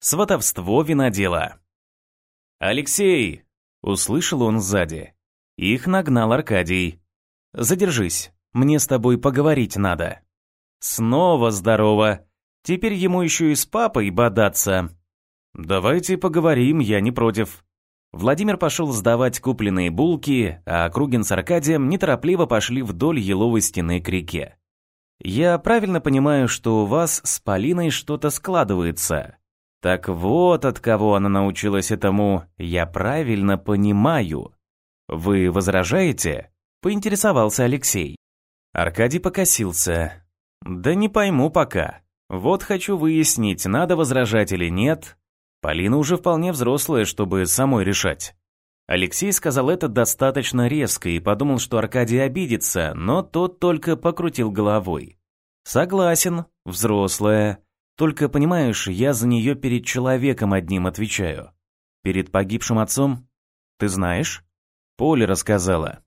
Сватовство винодела. «Алексей!» — услышал он сзади. Их нагнал Аркадий. «Задержись, мне с тобой поговорить надо». Снова здорово. Теперь ему еще и с папой бодаться. Давайте поговорим, я не против. Владимир пошел сдавать купленные булки, а Кругин с Аркадием неторопливо пошли вдоль еловой стены к реке. «Я правильно понимаю, что у вас с Полиной что-то складывается?» «Так вот от кого она научилась этому, я правильно понимаю». «Вы возражаете?» — поинтересовался Алексей. Аркадий покосился. «Да не пойму пока. Вот хочу выяснить, надо возражать или нет. Полина уже вполне взрослая, чтобы самой решать». Алексей сказал это достаточно резко и подумал, что Аркадий обидится, но тот только покрутил головой. «Согласен, взрослая. Только, понимаешь, я за нее перед человеком одним отвечаю. Перед погибшим отцом? Ты знаешь?» Поля рассказала.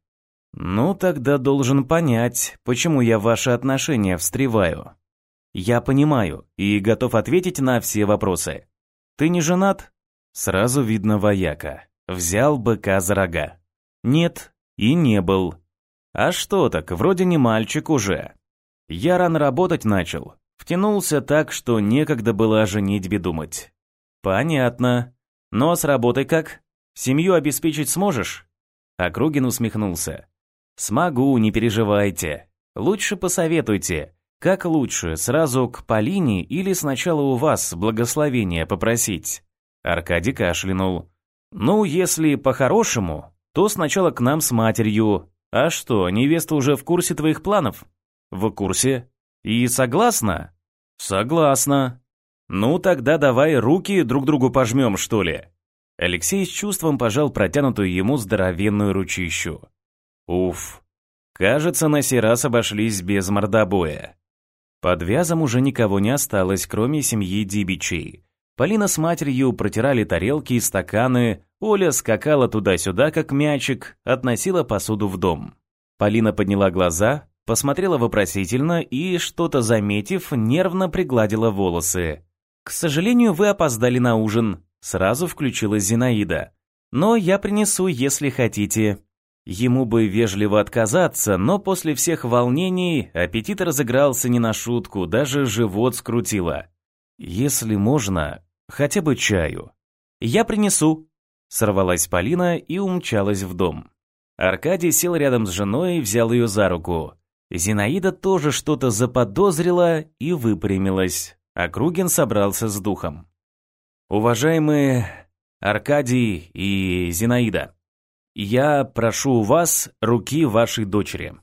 «Ну, тогда должен понять, почему я в ваши отношения встреваю. Я понимаю и готов ответить на все вопросы. Ты не женат?» Сразу видно вояка. Взял быка за рога. «Нет, и не был. А что так, вроде не мальчик уже. Я рано работать начал. Втянулся так, что некогда было о женитьбе думать». «Понятно. Но с работой как? Семью обеспечить сможешь?» Округин усмехнулся. «Смогу, не переживайте. Лучше посоветуйте. Как лучше, сразу к Полине или сначала у вас благословения попросить?» Аркадий кашлянул. «Ну, если по-хорошему, то сначала к нам с матерью. А что, невеста уже в курсе твоих планов?» «В курсе. И согласна?» «Согласна. Ну, тогда давай руки друг другу пожмем, что ли?» Алексей с чувством пожал протянутую ему здоровенную ручищу. Уф. Кажется, на сей раз обошлись без мордобоя. Под вязом уже никого не осталось, кроме семьи Дибичей. Полина с матерью протирали тарелки и стаканы, Оля скакала туда-сюда, как мячик, относила посуду в дом. Полина подняла глаза, посмотрела вопросительно и, что-то заметив, нервно пригладила волосы. «К сожалению, вы опоздали на ужин», — сразу включилась Зинаида. «Но я принесу, если хотите». Ему бы вежливо отказаться, но после всех волнений аппетит разыгрался не на шутку, даже живот скрутило. «Если можно, хотя бы чаю». «Я принесу», — сорвалась Полина и умчалась в дом. Аркадий сел рядом с женой и взял ее за руку. Зинаида тоже что-то заподозрила и выпрямилась. А Кругин собрался с духом. «Уважаемые Аркадий и Зинаида», «Я прошу у вас руки вашей дочери».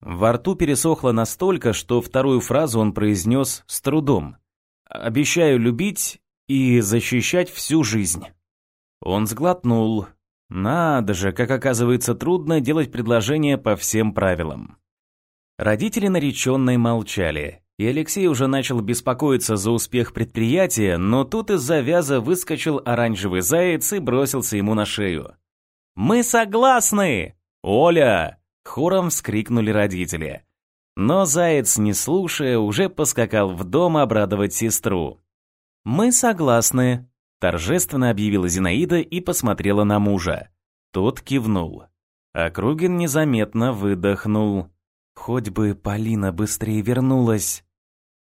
Во рту пересохло настолько, что вторую фразу он произнес с трудом. «Обещаю любить и защищать всю жизнь». Он сглотнул. Надо же, как оказывается, трудно делать предложение по всем правилам. Родители нареченной молчали, и Алексей уже начал беспокоиться за успех предприятия, но тут из-за вяза выскочил оранжевый заяц и бросился ему на шею. «Мы согласны!» «Оля!» — хором вскрикнули родители. Но заяц, не слушая, уже поскакал в дом обрадовать сестру. «Мы согласны», — торжественно объявила Зинаида и посмотрела на мужа. Тот кивнул. Округин незаметно выдохнул. Хоть бы Полина быстрее вернулась.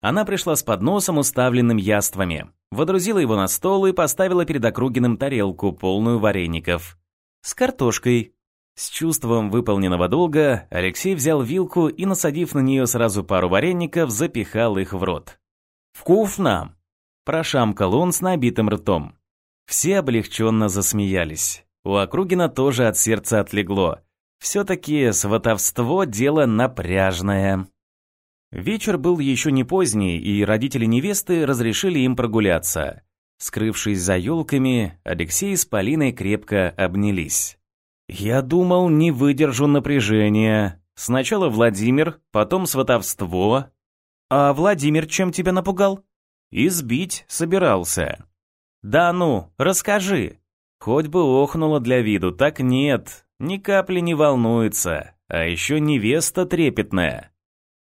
Она пришла с подносом, уставленным яствами, водрузила его на стол и поставила перед Округиным тарелку, полную вареников. С картошкой. С чувством выполненного долга Алексей взял вилку и, насадив на нее сразу пару вареников, запихал их в рот. «Вкусно!» – прошамкал он с набитым ртом. Все облегченно засмеялись. У Округина тоже от сердца отлегло. Все-таки сватовство – дело напряжное. Вечер был еще не поздний, и родители невесты разрешили им прогуляться. Скрывшись за елками, Алексей с Полиной крепко обнялись. «Я думал, не выдержу напряжения. Сначала Владимир, потом сватовство. А Владимир чем тебя напугал?» «Избить собирался». «Да ну, расскажи». Хоть бы охнуло для виду, так нет, ни капли не волнуется, а еще невеста трепетная.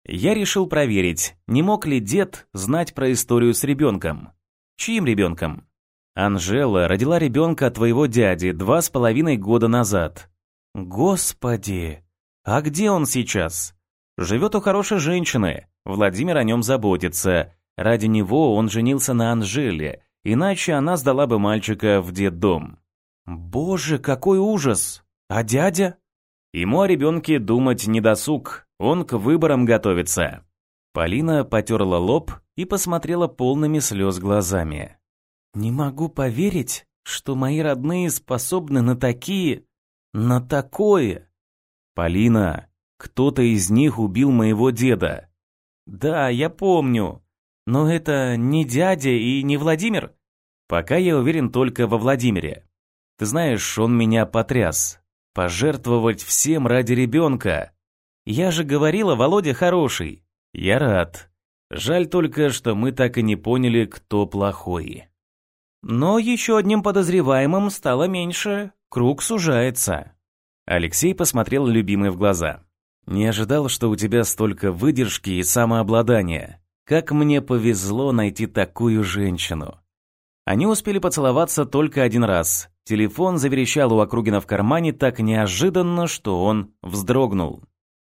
Я решил проверить, не мог ли дед знать про историю с ребенком. Чьим ребенком? Анжела родила ребенка от твоего дяди два с половиной года назад. Господи, а где он сейчас? Живет у хорошей женщины. Владимир о нем заботится. Ради него он женился на Анжеле, иначе она сдала бы мальчика в детдом. Боже, какой ужас! А дядя? Ему о ребенке думать не досуг, он к выборам готовится. Полина потерла лоб и посмотрела полными слез глазами. «Не могу поверить, что мои родные способны на такие... на такое!» «Полина, кто-то из них убил моего деда». «Да, я помню. Но это не дядя и не Владимир?» «Пока я уверен только во Владимире. Ты знаешь, он меня потряс. Пожертвовать всем ради ребенка. Я же говорила, Володя хороший. Я рад. Жаль только, что мы так и не поняли, кто плохой. Но еще одним подозреваемым стало меньше, круг сужается. Алексей посмотрел любимой в глаза. Не ожидал, что у тебя столько выдержки и самообладания. Как мне повезло найти такую женщину. Они успели поцеловаться только один раз. Телефон заверещал у Округина в кармане так неожиданно, что он вздрогнул.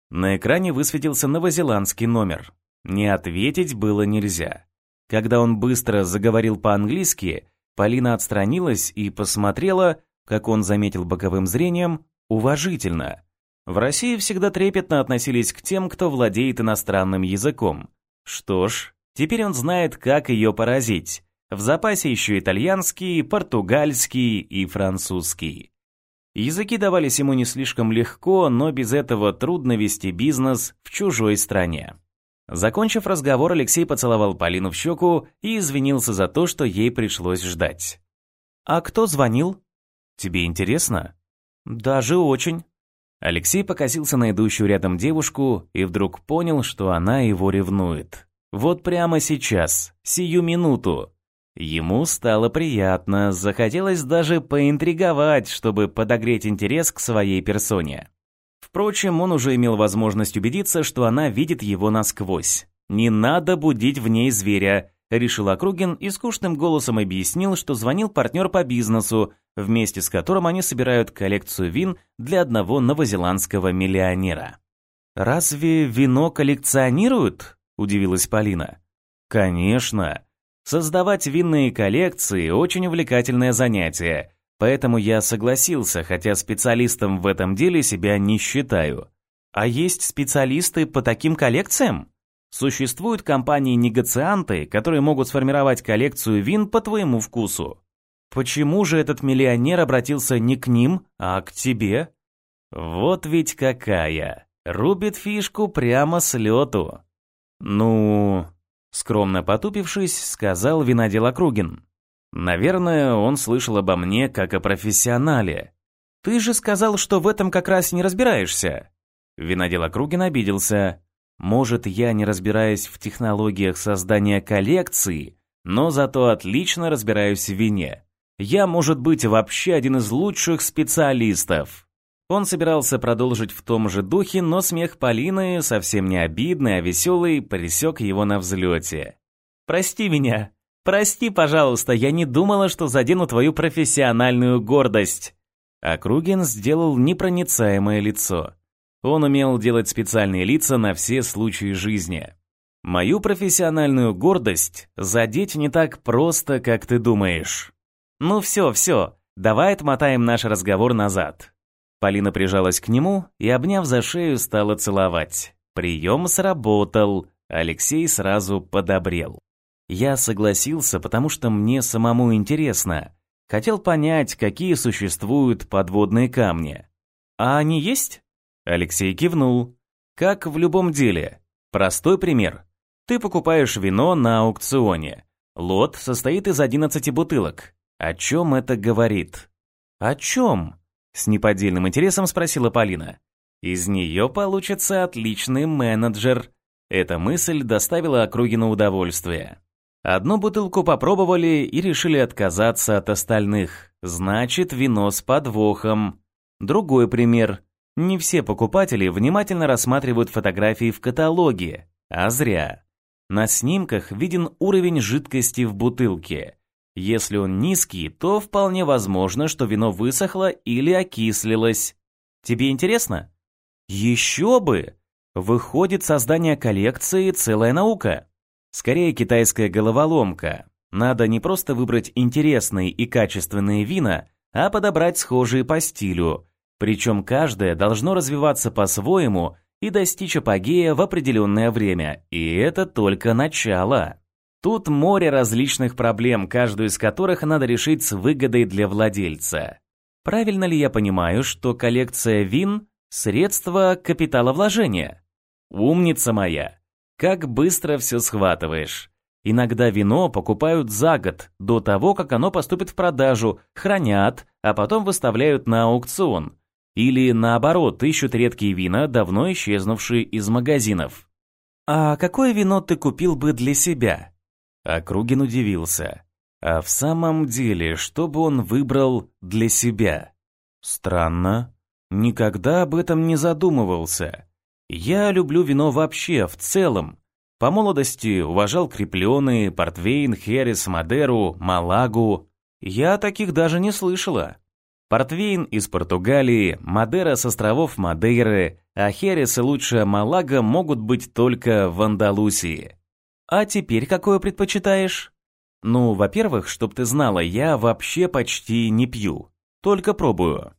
На экране высветился новозеландский номер. Не ответить было нельзя. Когда он быстро заговорил по-английски, Полина отстранилась и посмотрела, как он заметил боковым зрением, уважительно. В России всегда трепетно относились к тем, кто владеет иностранным языком. Что ж, теперь он знает, как ее поразить. В запасе еще итальянский, португальский и французский. Языки давались ему не слишком легко, но без этого трудно вести бизнес в чужой стране. Закончив разговор, Алексей поцеловал Полину в щеку и извинился за то, что ей пришлось ждать. «А кто звонил?» «Тебе интересно?» «Даже очень». Алексей покосился на идущую рядом девушку и вдруг понял, что она его ревнует. Вот прямо сейчас, сию минуту. Ему стало приятно, захотелось даже поинтриговать, чтобы подогреть интерес к своей персоне. Впрочем, он уже имел возможность убедиться, что она видит его насквозь. «Не надо будить в ней зверя», — решил Округин и скучным голосом объяснил, что звонил партнер по бизнесу, вместе с которым они собирают коллекцию вин для одного новозеландского миллионера. «Разве вино коллекционируют?» — удивилась Полина. «Конечно. Создавать винные коллекции – очень увлекательное занятие, поэтому я согласился, хотя специалистом в этом деле себя не считаю. А есть специалисты по таким коллекциям? Существуют компании-негацианты, которые могут сформировать коллекцию вин по твоему вкусу. Почему же этот миллионер обратился не к ним, а к тебе? Вот ведь какая. Рубит фишку прямо с лету. Ну, Скромно потупившись, сказал винодел Округин. «Наверное, он слышал обо мне как о профессионале. Ты же сказал, что в этом как раз не разбираешься». Винодел Округин обиделся. «Может, я не разбираюсь в технологиях создания коллекции, но зато отлично разбираюсь в вине. Я, может быть, вообще один из лучших специалистов». Он собирался продолжить в том же духе, но смех Полины, совсем не обидный, а веселый, пресек его на взлете. «Прости меня. Прости, пожалуйста, я не думала, что задену твою профессиональную гордость». Округин сделал непроницаемое лицо. Он умел делать специальные лица на все случаи жизни. «Мою профессиональную гордость задеть не так просто, как ты думаешь». «Ну все, все, давай отмотаем наш разговор назад. Полина прижалась к нему и, обняв за шею, стала целовать. Прием сработал, Алексей сразу подобрел. Я согласился, потому что мне самому интересно. Хотел понять, какие существуют подводные камни. А они есть? Алексей кивнул. Как в любом деле. Простой пример. Ты покупаешь вино на аукционе. Лот состоит из 11 бутылок. О чем это говорит? О чем? С неподдельным интересом спросила Полина. Из нее получится отличный менеджер. Эта мысль доставила Округину удовольствие. Одну бутылку попробовали и решили отказаться от остальных. Значит, вино с подвохом. Другой пример. Не все покупатели внимательно рассматривают фотографии в каталоге, а зря. На снимках виден уровень жидкости в бутылке. Если он низкий, то вполне возможно, что вино высохло или окислилось. Тебе интересно? Еще бы! Выходит, создание коллекции – целая наука. Скорее, китайская головоломка. Надо не просто выбрать интересные и качественные вина, а подобрать схожие по стилю. Причем каждое должно развиваться по-своему и достичь апогея в определенное время. И это только начало. Тут море различных проблем, каждую из которых надо решить с выгодой для владельца. Правильно ли я понимаю, что коллекция вин – средство капиталовложения? Умница моя! Как быстро все схватываешь. Иногда вино покупают за год, до того, как оно поступит в продажу, хранят, а потом выставляют на аукцион. Или наоборот, ищут редкие вина, давно исчезнувшие из магазинов. «А какое вино ты купил бы для себя?» Округин удивился. А в самом деле, что бы он выбрал для себя? Странно. Никогда об этом не задумывался. Я люблю вино вообще, в целом. По молодости уважал крепленые, портвейн, херес, мадеру, малагу. Я таких даже не слышала. Портвейн из Португалии, Мадера с островов Мадейры, а херес и лучшая малага могут быть только в Андалусии. А теперь какое предпочитаешь? Ну, во-первых, чтоб ты знала, я вообще почти не пью. Только пробую.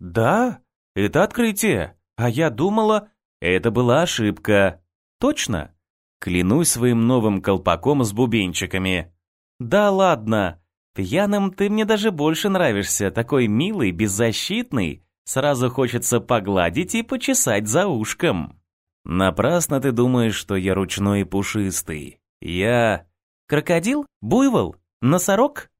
Да? Это открытие. А я думала, это была ошибка. Точно? Клянусь своим новым колпаком с бубенчиками. Да ладно. Пьяным ты мне даже больше нравишься, такой милый, беззащитный. Сразу хочется погладить и почесать за ушком. Напрасно ты думаешь, что я ручной и пушистый. Я... Крокодил? Буйвол? Носорог?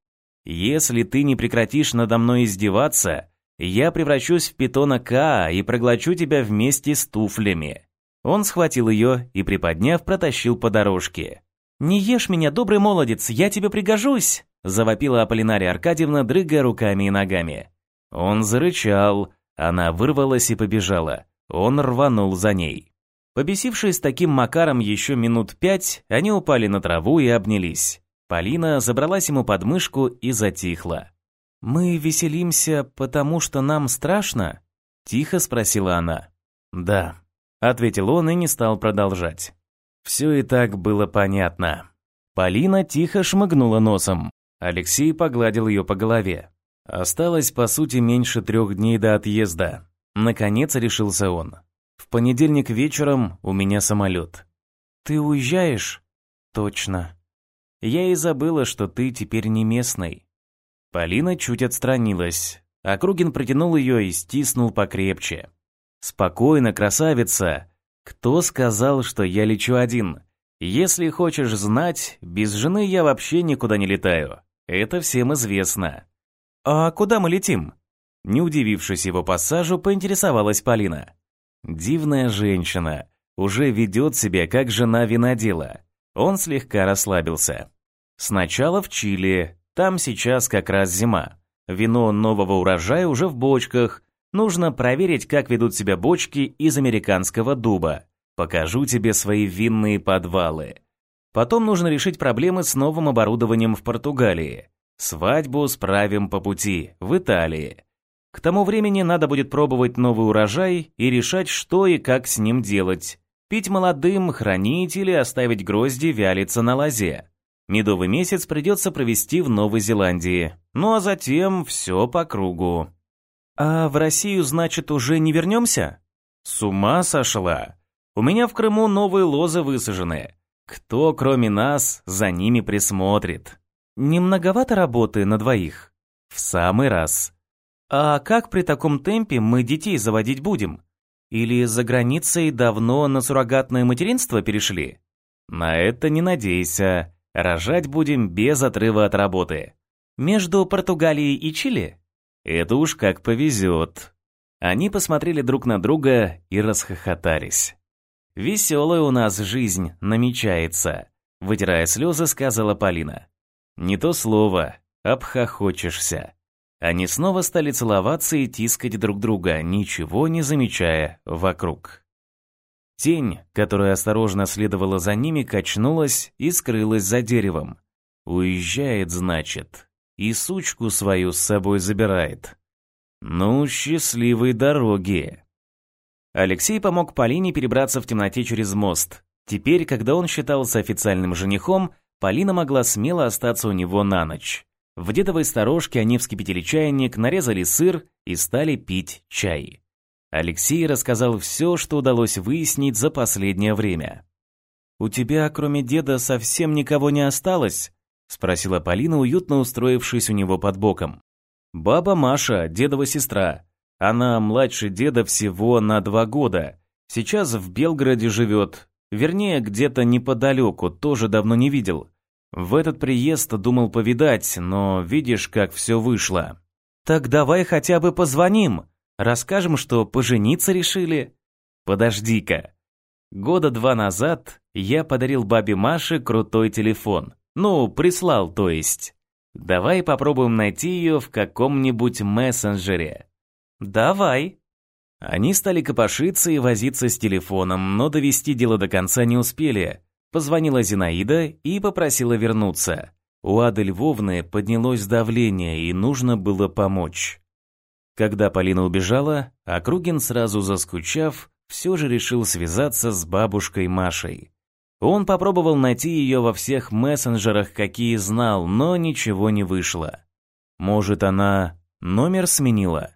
Если ты не прекратишь надо мной издеваться, я превращусь в питона К и проглочу тебя вместе с туфлями. Он схватил ее и, приподняв, протащил по дорожке. «Не ешь меня, добрый молодец, я тебе пригожусь!» завопила Аполлинария Аркадьевна, дрыгая руками и ногами. Он зарычал, она вырвалась и побежала. Он рванул за ней. Побесившись таким макаром еще минут пять, они упали на траву и обнялись. Полина забралась ему под мышку и затихла. «Мы веселимся, потому что нам страшно?» — тихо спросила она. «Да», Ответил он и не стал продолжать. Все и так было понятно. Полина тихо шмыгнула носом. Алексей погладил ее по голове. Осталось, по сути, меньше трех дней до отъезда. Наконец решился он. В понедельник вечером у меня самолет. Ты уезжаешь? Точно. Я и забыла, что ты теперь не местный. Полина чуть отстранилась. Округин протянул ее и стиснул покрепче. «Спокойно, красавица. Кто сказал, что я лечу один? Если хочешь знать, без жены я вообще никуда не летаю. Это всем известно». «А куда мы летим?» Не удивившись его пассажу, поинтересовалась Полина. «Дивная женщина. Уже ведет себя как жена винодела». Он слегка расслабился. «Сначала в Чили. Там сейчас как раз зима. Вино нового урожая уже в бочках, Нужно проверить, как ведут себя бочки из американского дуба. Покажу тебе свои винные подвалы. Потом нужно решить проблемы с новым оборудованием в Португалии. Свадьбу справим по пути, в Италии. К тому времени надо будет пробовать новый урожай и решать, что и как с ним делать. Пить молодым, хранить или оставить грозди вялиться на лозе. Медовый месяц придется провести в Новой Зеландии. Ну а затем все по кругу. «А в Россию, значит, уже не вернемся?» «С ума сошла! У меня в Крыму новые лозы высажены. Кто, кроме нас, за ними присмотрит?» «Не многовато работы на двоих?» «В самый раз». «А как при таком темпе мы детей заводить будем? Или за границей давно на суррогатное материнство перешли?» «На это не надейся. Рожать будем без отрыва от работы». «Между Португалией и Чили?» Это уж как повезет. Они посмотрели друг на друга и расхохотались. «Веселая у нас жизнь намечается», — вытирая слезы, сказала Полина. «Не то слово, обхохочешься». Они снова стали целоваться и тискать друг друга, ничего не замечая вокруг. Тень, которая осторожно следовала за ними, качнулась и скрылась за деревом. Уезжает, значит, и сучку свою с собой забирает. Ну, счастливой дороги. Алексей помог Полине перебраться в темноте через мост. Теперь, когда он считался официальным женихом, Полина могла смело остаться у него на ночь. В дедовой сторожке они вскипятили чайник, нарезали сыр и стали пить чай. Алексей рассказал все, что удалось выяснить за последнее время. «У тебя, кроме деда, совсем никого не осталось?» — спросила Полина, уютно устроившись у него под боком. «Баба Маша, дедова сестра. Она младше деда всего на два года. Сейчас в Белгороде живет. Вернее, где-то неподалеку, тоже давно не видел. В этот приезд думал повидать, но видишь, как все вышло. Так давай хотя бы позвоним. Расскажем, что пожениться решили. Подожди-ка. Года два назад я подарил бабе Маше крутой телефон. Ну, прислал, то есть. Давай попробуем найти ее в каком-нибудь мессенджере. Давай. Они стали копошиться и возиться с телефоном, но довести дело до конца не успели. Позвонила Зинаида и попросила вернуться. У Ады Львовны поднялось давление, и нужно было помочь. Когда Полина убежала, Округин, сразу заскучав, все же решил связаться с бабушкой Машей. Он попробовал найти ее во всех мессенджерах, какие знал, но ничего не вышло. Может, она номер сменила?